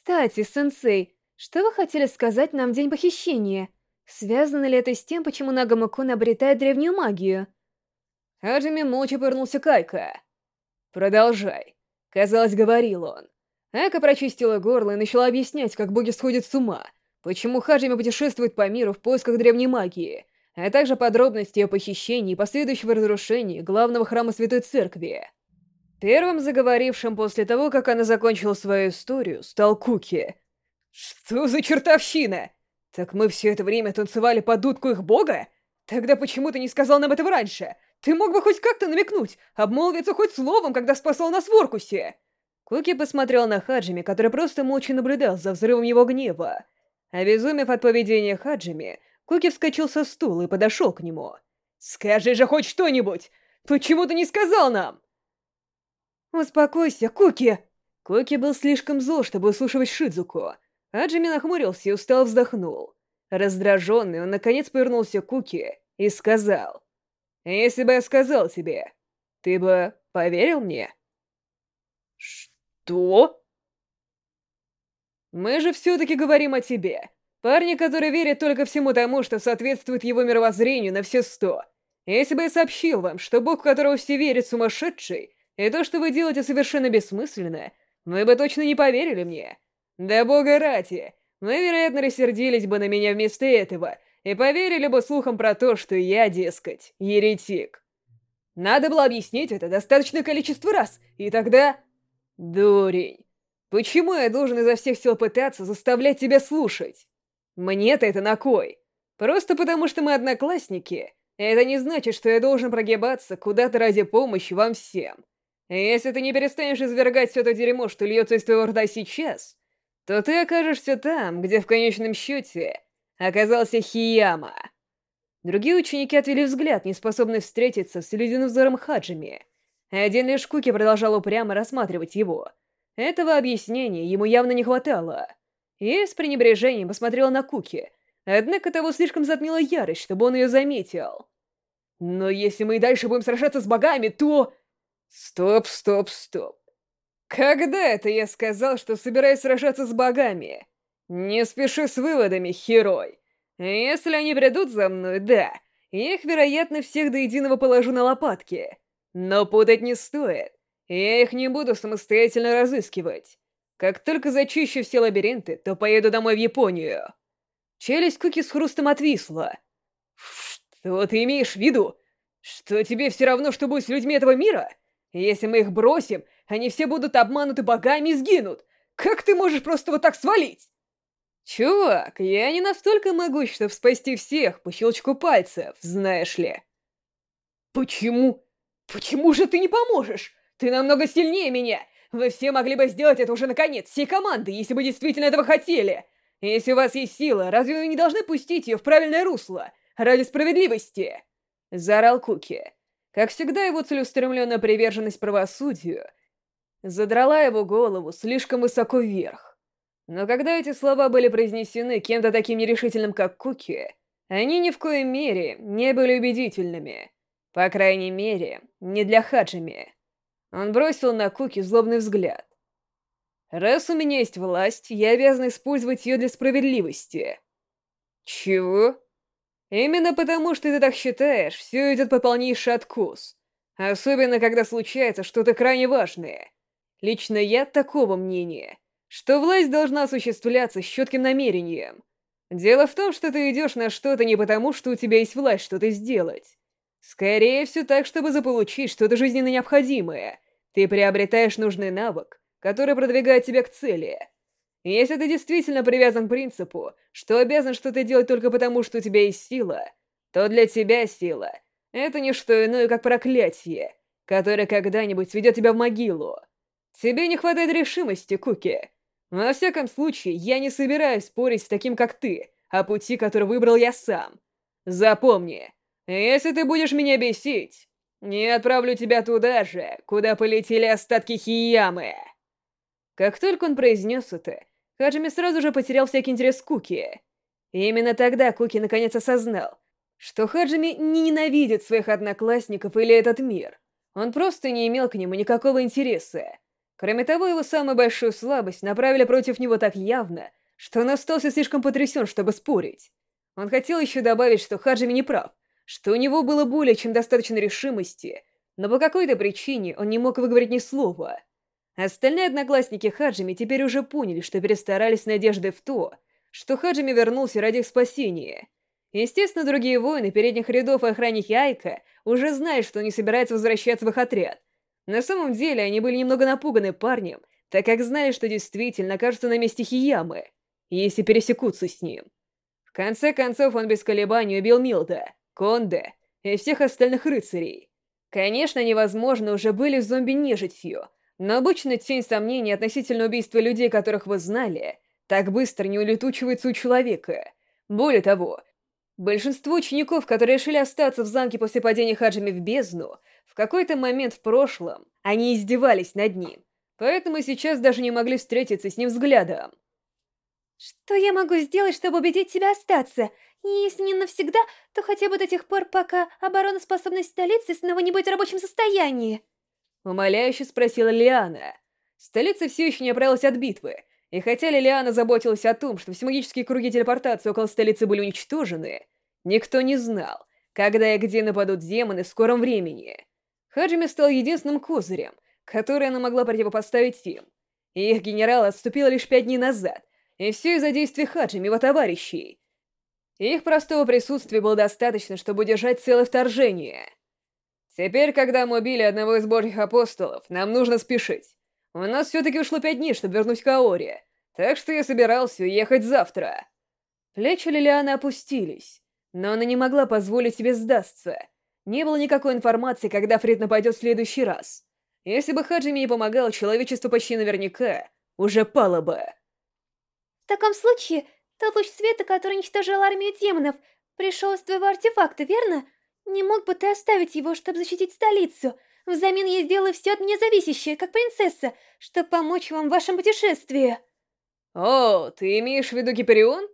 Кстати, сенсей, что вы хотели сказать нам в день похищения? Связано ли это с тем, почему Нагамакун обретает древнюю магию? Хаджими молча повернулся к Айка. «Продолжай», — казалось, говорил он. Айка прочистила горло и начала объяснять, как боги сходят с ума, почему Хаджими путешествует по миру в поисках древней магии, а также подробности о похищении и последующего разрушении главного храма Святой Церкви. Первым заговорившим после того, как она закончила свою историю, стал Куки. «Что за чертовщина? Так мы все это время танцевали под дудку их бога? Тогда почему ты не сказал нам этого раньше? Ты мог бы хоть как-то намекнуть, обмолвиться хоть словом, когда спасал нас в Оркусе!» Куки посмотрел на Хаджими, который просто молча наблюдал за взрывом его гнева. Обезумев от поведения Хаджими, Куки вскочил со стула и подошел к нему. «Скажи же хоть что-нибудь! Почему ты не сказал нам?» «Успокойся, Куки!» Куки был слишком зол, чтобы услышать Шидзуку. Аджими нахмурился и устал вздохнул. Раздраженный, он наконец повернулся к Куки и сказал. «Если бы я сказал тебе, ты бы поверил мне?» «Что?» «Мы же все-таки говорим о тебе. Парни, который верит только всему тому, что соответствует его мировоззрению на все сто. Если бы я сообщил вам, что бог, которого все верят, сумасшедший, и то, что вы делаете, совершенно бессмысленно, вы бы точно не поверили мне. Да бога ради, вы, вероятно, рассердились бы на меня вместо этого и поверили бы слухам про то, что я, дескать, еретик. Надо было объяснить это достаточное количество раз, и тогда... Дурень, почему я должен изо всех сил пытаться заставлять тебя слушать? Мне-то это на кой? Просто потому, что мы одноклассники. Это не значит, что я должен прогибаться куда-то ради помощи вам всем. Если ты не перестанешь извергать все то дерьмо, что льется из твоего рта сейчас, то ты окажешься там, где в конечном счете оказался Хияма. Другие ученики отвели взгляд, не способные встретиться с ледяным взором Хаджими. Один лишь Куки продолжал упрямо рассматривать его. Этого объяснения ему явно не хватало. И с пренебрежением посмотрела на Куки, однако того слишком затмила ярость, чтобы он ее заметил. «Но если мы и дальше будем сражаться с богами, то...» Стоп, стоп, стоп. Когда это я сказал, что собираюсь сражаться с богами? Не спеши с выводами, херой. Если они придут за мной, да, я их, вероятно, всех до единого положу на лопатки. Но путать не стоит. Я их не буду самостоятельно разыскивать. Как только зачищу все лабиринты, то поеду домой в Японию. Челюсть Куки с хрустом отвисла. Что ты имеешь в виду? Что тебе все равно, что будет с людьми этого мира? Если мы их бросим, они все будут обмануты богами и сгинут. Как ты можешь просто вот так свалить? Чувак, я не настолько могуч, чтобы спасти всех по щелчку пальцев, знаешь ли. Почему? Почему же ты не поможешь? Ты намного сильнее меня. Вы все могли бы сделать это уже наконец, всей команды, если бы действительно этого хотели. Если у вас есть сила, разве вы не должны пустить ее в правильное русло? Ради справедливости? Заорал Куки. Как всегда, его целеустремленная приверженность правосудию задрала его голову слишком высоко вверх. Но когда эти слова были произнесены кем-то таким нерешительным, как Куки, они ни в коей мере не были убедительными. По крайней мере, не для Хаджими. Он бросил на Куки злобный взгляд. «Раз у меня есть власть, я обязан использовать ее для справедливости». «Чего?» Именно потому, что ты так считаешь, все идет по полнейший откус. Особенно, когда случается что-то крайне важное. Лично я такого мнения, что власть должна осуществляться с четким намерением. Дело в том, что ты идешь на что-то не потому, что у тебя есть власть что-то сделать. Скорее все так, чтобы заполучить что-то жизненно необходимое. Ты приобретаешь нужный навык, который продвигает тебя к цели — если ты действительно привязан к принципу, что обязан что-то делать только потому, что у тебя есть сила, то для тебя сила — это не что иное, как проклятие, которое когда-нибудь сведет тебя в могилу. Тебе не хватает решимости, Куки. Во всяком случае, я не собираюсь спорить с таким, как ты, о пути, который выбрал я сам. Запомни, если ты будешь меня бесить, не отправлю тебя туда же, куда полетели остатки Хиямы. Как только он произнес это, Хаджими сразу же потерял всякий интерес к Куки. Именно тогда Куки наконец осознал, что Хаджими не ненавидит своих одноклассников или этот мир. Он просто не имел к нему никакого интереса. Кроме того, его самую большую слабость направили против него так явно, что он остался слишком потрясен, чтобы спорить. Он хотел еще добавить, что Хаджими не прав, что у него было более чем достаточно решимости, но по какой-то причине он не мог выговорить ни слова. Остальные одноклассники Хаджими теперь уже поняли, что перестарались с надеждой в то, что Хаджими вернулся ради их спасения. Естественно, другие воины передних рядов и охранники Айка уже знали, что не собирается возвращаться в их отряд. На самом деле, они были немного напуганы парнем, так как знали, что действительно окажутся на месте Хиямы, если пересекутся с ним. В конце концов, он без колебаний убил Милда, Конде и всех остальных рыцарей. Конечно, невозможно уже были зомби-нежитью, но обычно тень сомнений относительно убийства людей, которых вы знали, так быстро не улетучивается у человека. Более того, большинство учеников, которые решили остаться в замке после падения Хаджими в бездну, в какой-то момент в прошлом они издевались над ним, поэтому сейчас даже не могли встретиться с ним взглядом. «Что я могу сделать, чтобы убедить тебя остаться? И если не навсегда, то хотя бы до тех пор, пока обороноспособность столицы снова не будет в рабочем состоянии?» Умоляюще спросила Лиана. Столица все еще не оправилась от битвы, и хотя Лилиана заботилась о том, что все магические круги телепортации около столицы были уничтожены, никто не знал, когда и где нападут демоны в скором времени. Хаджими стал единственным козырем, который она могла противопоставить им. их генерал отступил лишь пять дней назад, и все из-за действий Хаджими, его товарищей. Их простого присутствия было достаточно, чтобы удержать целое вторжение. Теперь, когда мы убили одного из божьих апостолов, нам нужно спешить. У нас все-таки ушло пять дней, чтобы вернуть Каори, так что я собирался уехать завтра. Плечи Лилианы опустились, но она не могла позволить себе сдастся. Не было никакой информации, когда Фрид нападет в следующий раз. Если бы Хаджими не помогал, человечество почти наверняка уже пало бы. В таком случае, тот луч света, который уничтожил армию демонов, пришел из твоего артефакта, верно? Не мог бы ты оставить его, чтобы защитить столицу? Взамен я сделаю все от меня зависящее, как принцесса, чтобы помочь вам в вашем путешествии. О, ты имеешь в виду Гиперион?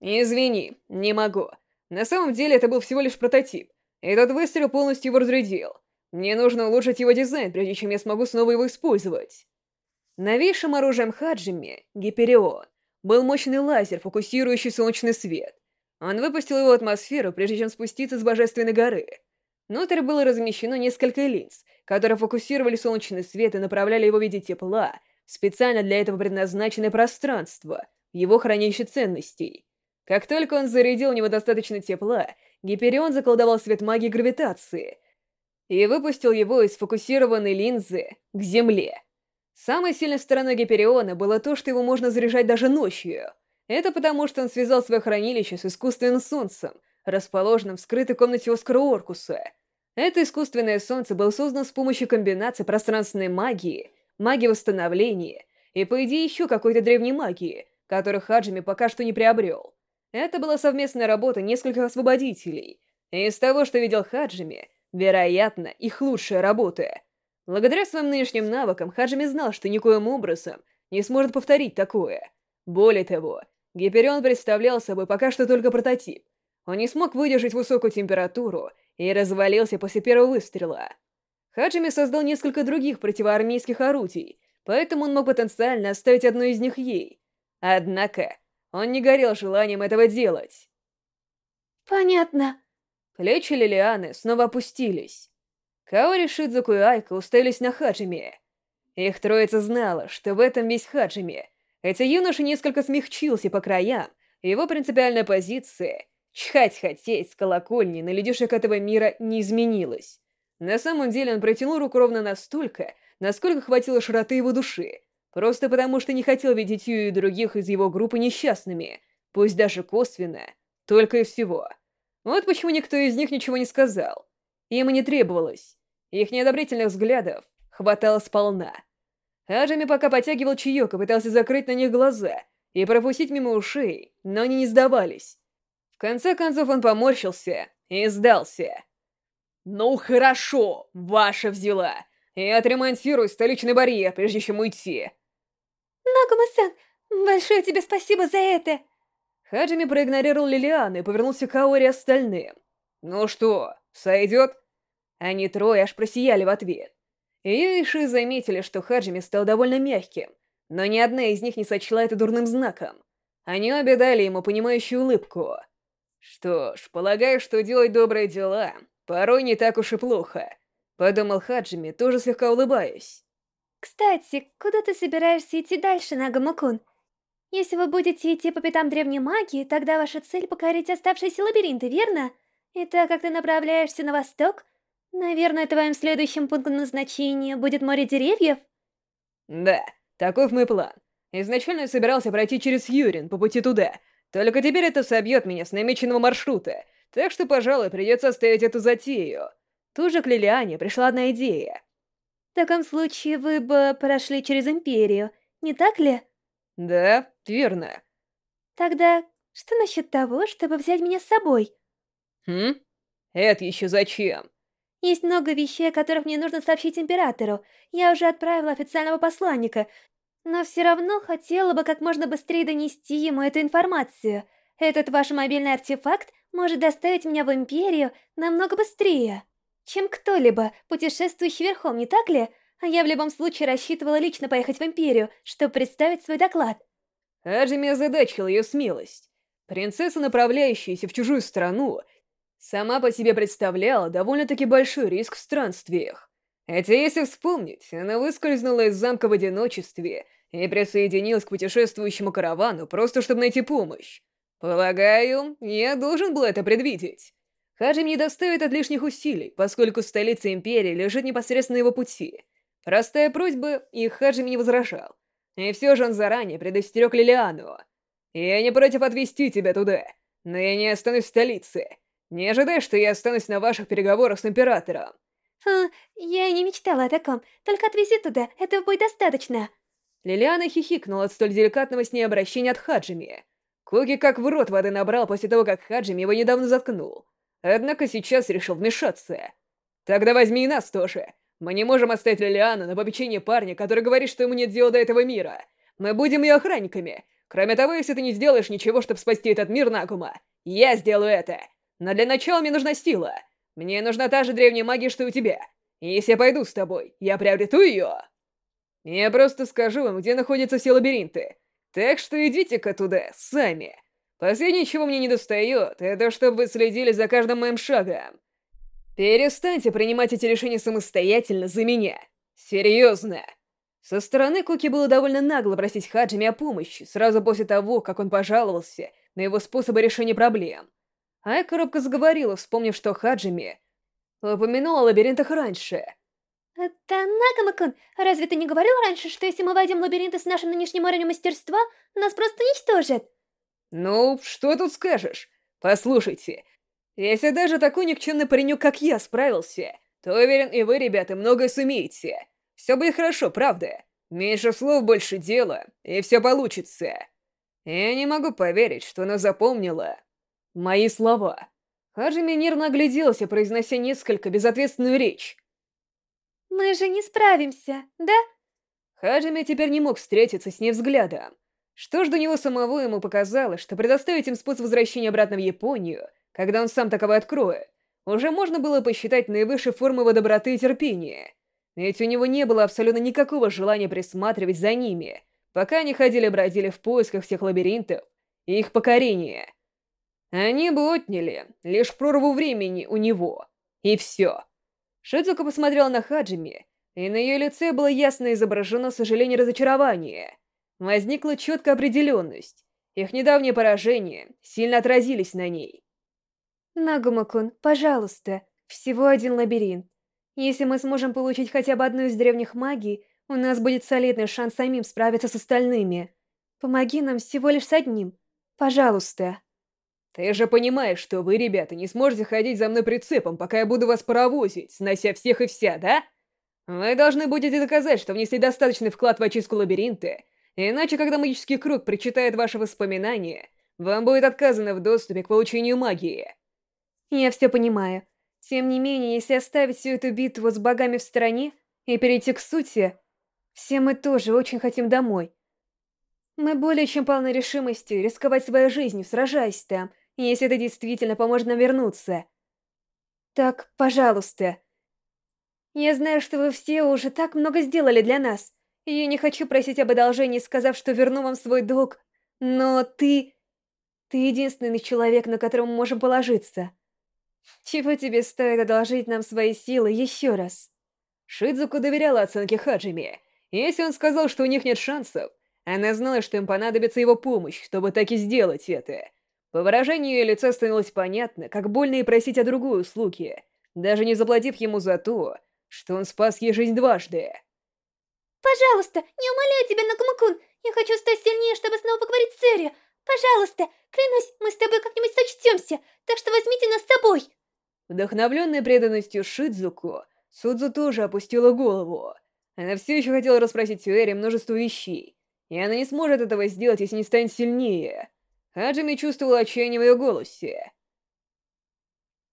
Извини, не могу. На самом деле это был всего лишь прототип. Этот выстрел полностью его разрядил. Мне нужно улучшить его дизайн, прежде чем я смогу снова его использовать. Новейшим оружием Хаджими, Гиперион, был мощный лазер, фокусирующий солнечный свет. Он выпустил его в атмосферу, прежде чем спуститься с Божественной горы. Внутрь было размещено несколько линз, которые фокусировали солнечный свет и направляли его в виде тепла, специально для этого предназначенное пространство, его хранилище ценностей. Как только он зарядил у него достаточно тепла, Гиперион заколдовал свет магии гравитации и выпустил его из фокусированной линзы к Земле. Самой сильной стороной Гипериона было то, что его можно заряжать даже ночью. Это потому, что он связал свое хранилище с искусственным солнцем, расположенным в скрытой комнате Оскара Оркуса. Это искусственное солнце было создано с помощью комбинации пространственной магии, магии восстановления и, по идее, еще какой-то древней магии, которую Хаджими пока что не приобрел. Это была совместная работа нескольких освободителей. И из того, что видел Хаджими, вероятно, их лучшая работа. Благодаря своим нынешним навыкам Хаджими знал, что никоим образом не сможет повторить такое. Более того, Гиперион представлял собой пока что только прототип. Он не смог выдержать высокую температуру и развалился после первого выстрела. Хаджими создал несколько других противоармейских орудий, поэтому он мог потенциально оставить одно из них ей. Однако, он не горел желанием этого делать. «Понятно». Плечи Лилианы снова опустились. Каори, Шидзуку и Айка уставились на Хаджими. Их троица знала, что в этом весь Хаджими. Хотя юноша несколько смягчился по краям, его принципиальная позиция Чхать хотеть с колокольни на людишек этого мира не изменилась. На самом деле он протянул руку ровно настолько, насколько хватило широты его души, просто потому что не хотел видеть ее и других из его группы несчастными, пусть даже косвенно, только и всего. Вот почему никто из них ничего не сказал. Им и не требовалось. Их неодобрительных взглядов хватало сполна. Аджами пока потягивал чаек и пытался закрыть на них глаза и пропустить мимо ушей, но они не сдавались. В конце концов он поморщился и сдался. «Ну хорошо, ваша взяла. Я отремонтирую столичный барьер, прежде чем уйти». Нагума-сан, большое тебе спасибо за это. Хаджими проигнорировал Лилиану и повернулся к Аори остальным. «Ну что, сойдет?» Они трое аж просияли в ответ. Юиши заметили, что Хаджими стал довольно мягким, но ни одна из них не сочла это дурным знаком. Они обе дали ему понимающую улыбку. Что ж, полагаю, что делать добрые дела порой не так уж и плохо, подумал Хаджими, тоже слегка улыбаясь. Кстати, куда ты собираешься идти дальше, Нагамакун? Если вы будете идти по пятам древней магии, тогда ваша цель покорить оставшиеся лабиринты, верно? И так как ты направляешься на восток, наверное, твоим следующим пунктом назначения будет море деревьев? Да, таков мой план. Изначально я собирался пройти через Юрин по пути туда, только теперь это собьет меня с намеченного маршрута, так что, пожалуй, придется оставить эту затею. Тут же к Лилиане пришла одна идея. В таком случае вы бы прошли через Империю, не так ли? Да, верно. Тогда что насчет того, чтобы взять меня с собой? Хм? Это еще зачем? Есть много вещей, о которых мне нужно сообщить Императору. Я уже отправила официального посланника, но все равно хотела бы как можно быстрее донести ему эту информацию. Этот ваш мобильный артефакт может доставить меня в Империю намного быстрее, чем кто-либо, путешествующий верхом, не так ли? А я в любом случае рассчитывала лично поехать в Империю, чтобы представить свой доклад. Аджими озадачила ее смелость. Принцесса, направляющаяся в чужую страну, сама по себе представляла довольно-таки большой риск в странствиях. Хотя, если вспомнить, она выскользнула из замка в одиночестве и присоединилась к путешествующему каравану, просто чтобы найти помощь. Полагаю, я должен был это предвидеть. Хаджим не доставит от лишних усилий, поскольку столица Империи лежит непосредственно на его пути. Простая просьба, и Хаджими не возражал. И все же он заранее предостерег Лилиану. «Я не против отвезти тебя туда, но я не останусь в столице. Не ожидай, что я останусь на ваших переговорах с Императором». Хм, я и не мечтала о таком. Только отвези туда, этого будет достаточно. Лилиана хихикнула от столь деликатного с ней обращения от Хаджими. Куки как в рот воды набрал после того, как Хаджими его недавно заткнул. Однако сейчас решил вмешаться. «Тогда возьми и нас тоже. Мы не можем оставить Лилиану на попечение парня, который говорит, что ему нет дела до этого мира. Мы будем ее охранниками. Кроме того, если ты не сделаешь ничего, чтобы спасти этот мир Нагума, я сделаю это. Но для начала мне нужна сила. Мне нужна та же древняя магия, что и у тебя. И если я пойду с тобой, я приобрету ее. Я просто скажу вам, где находятся все лабиринты. Так что идите-ка туда, сами. Последнее, чего мне не достает, это чтобы вы следили за каждым моим шагом. Перестаньте принимать эти решения самостоятельно за меня. Серьезно. Со стороны Куки было довольно нагло просить Хаджими о помощи, сразу после того, как он пожаловался на его способы решения проблем. Ай коробка заговорила, вспомнив, что Хаджими упомянул о лабиринтах раньше. Это Нагамакун, разве ты не говорил раньше, что если мы войдем в лабиринты с нашим нынешним уровнем мастерства, нас просто уничтожат? Ну, что тут скажешь? Послушайте, если даже такой никчемный паренек, как я, справился, то уверен, и вы, ребята, многое сумеете. Все будет хорошо, правда? Меньше слов, больше дела, и все получится. Я не могу поверить, что она запомнила мои слова. Хаджими нервно огляделся, произнося несколько безответственную речь. «Мы же не справимся, да?» Хаджими теперь не мог встретиться с ней взглядом. Что ж до него самого ему показалось, что предоставить им способ возвращения обратно в Японию — когда он сам таковой откроет, уже можно было посчитать наивысшей формой его доброты и терпения. Ведь у него не было абсолютно никакого желания присматривать за ними, пока они ходили-бродили в поисках всех лабиринтов и их покорения. Они бы отняли лишь прорву времени у него. И все. Шидзука посмотрела на Хаджими, и на ее лице было ясно изображено сожаление и разочарование. Возникла четкая определенность. Их недавнее поражение сильно отразились на ней. Нагумакун, пожалуйста, всего один лабиринт. Если мы сможем получить хотя бы одну из древних магий, у нас будет солидный шанс самим справиться с остальными. Помоги нам всего лишь с одним. Пожалуйста. Ты же понимаешь, что вы, ребята, не сможете ходить за мной прицепом, пока я буду вас паровозить, снося всех и вся, да? Вы должны будете доказать, что внесли достаточный вклад в очистку лабиринта, иначе, когда магический круг прочитает ваши воспоминания, вам будет отказано в доступе к получению магии. Я все понимаю. Тем не менее, если оставить всю эту битву с богами в стороне и перейти к сути, все мы тоже очень хотим домой. Мы более чем полны решимости рисковать своей жизнью, сражаясь там, если это действительно поможет нам вернуться. Так, пожалуйста. Я знаю, что вы все уже так много сделали для нас, я не хочу просить об одолжении, сказав, что верну вам свой долг, но ты... Ты единственный человек, на которого мы можем положиться. Чего тебе стоит одолжить нам свои силы еще раз?» Шидзуку доверяла оценке Хаджими. Если он сказал, что у них нет шансов, она знала, что им понадобится его помощь, чтобы так и сделать это. По выражению ее лица становилось понятно, как больно ей просить о другой услуге, даже не заплатив ему за то, что он спас ей жизнь дважды. «Пожалуйста, не умоляю тебя, Накамакун, я хочу стать сильнее, чтобы снова поговорить с Эри. Пожалуйста, клянусь, мы с тобой как-нибудь сочтемся, так что возьмите нас с собой!» Вдохновленная преданностью Шидзуку, Судзу тоже опустила голову. Она все еще хотела расспросить у Эри множество вещей, и она не сможет этого сделать, если не станет сильнее. Хаджими чувствовала отчаяние в ее голосе.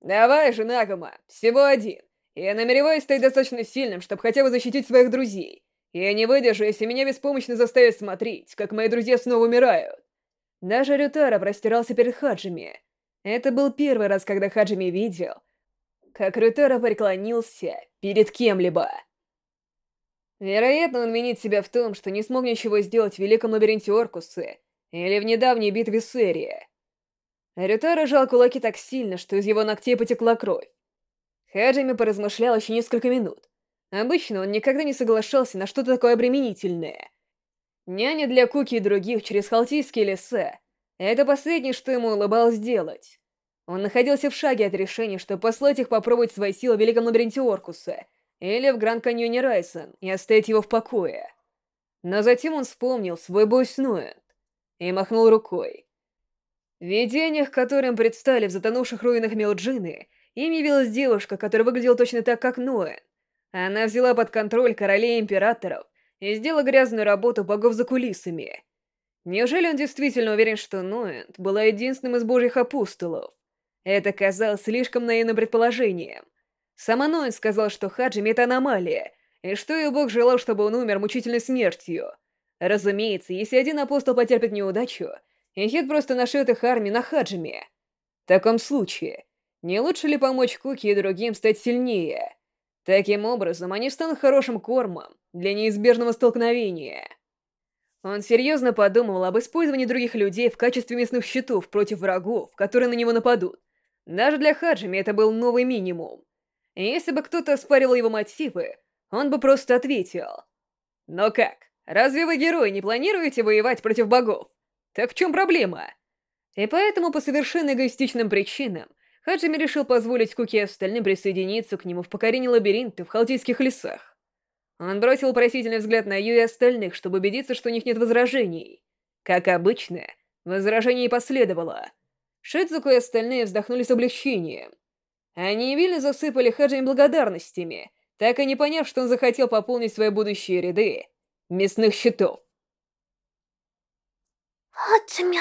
«Давай же, Нагама, всего один. Я намереваюсь стать достаточно сильным, чтобы хотя бы защитить своих друзей. Я не выдержу, если меня беспомощно заставят смотреть, как мои друзья снова умирают. Даже Рютара простирался перед Хаджими. Это был первый раз, когда Хаджими видел, как Рютара преклонился перед кем-либо. Вероятно, он винит себя в том, что не смог ничего сделать в Великом Лабиринте Оркусы или в недавней битве с Эри. Рютара жал кулаки так сильно, что из его ногтей потекла кровь. Хаджими поразмышлял еще несколько минут. Обычно он никогда не соглашался на что-то такое обременительное — Няня для Куки и других через Халтийские леса — это последнее, что ему улыбалось делать. Он находился в шаге от решения, чтобы послать их попробовать свои силы в Великом Лабиринте Оркуса или в Гранд Каньоне Райсон и оставить его в покое. Но затем он вспомнил свой бой с Нуэнд и махнул рукой. В видениях, которым предстали в затонувших руинах Мелджины, им явилась девушка, которая выглядела точно так, как Ноэн. Она взяла под контроль королей и императоров и сделала грязную работу богов за кулисами. Неужели он действительно уверен, что Ноэнд была единственным из божьих апостолов? Это казалось слишком наивным предположением. Сама Ноэнд сказал, что Хаджими — это аномалия, и что ее бог желал, чтобы он умер мучительной смертью. Разумеется, если один апостол потерпит неудачу, Ихид просто нашлет их армию на Хаджими. В таком случае, не лучше ли помочь Куки и другим стать сильнее? Таким образом, они станут хорошим кормом для неизбежного столкновения. Он серьезно подумывал об использовании других людей в качестве мясных щитов против врагов, которые на него нападут. Даже для Хаджими это был новый минимум. Если бы кто-то оспаривал его мотивы, он бы просто ответил. «Но как? Разве вы, герои, не планируете воевать против богов? Так в чем проблема?» И поэтому по совершенно эгоистичным причинам Хаджими решил позволить Куки и остальным присоединиться к нему в покорении лабиринта в Халтийских лесах. Он бросил вопросительный взгляд на Ю и остальных, чтобы убедиться, что у них нет возражений. Как обычно, возражений последовало. Шидзуку и остальные вздохнули с облегчением. Они невильно засыпали Хаджими благодарностями, так и не поняв, что он захотел пополнить свои будущие ряды мясных щитов. Хаджими,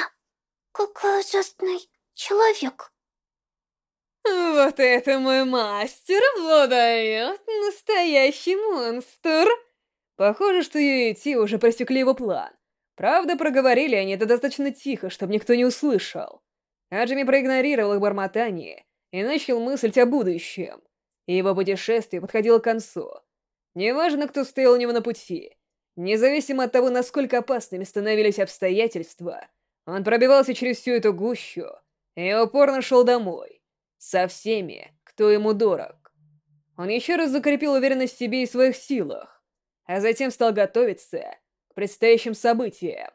какой ужасный человек. Вот это мой мастер выдает настоящий монстр. Похоже, что Ю и Ти уже просекли его план. Правда, проговорили они это достаточно тихо, чтобы никто не услышал. Аджими проигнорировал их бормотание и начал мыслить о будущем. Его путешествие подходило к концу. Неважно, кто стоял у него на пути. Независимо от того, насколько опасными становились обстоятельства, он пробивался через всю эту гущу и упорно шел домой со всеми, кто ему дорог. Он еще раз закрепил уверенность в себе и своих силах, а затем стал готовиться к предстоящим событиям.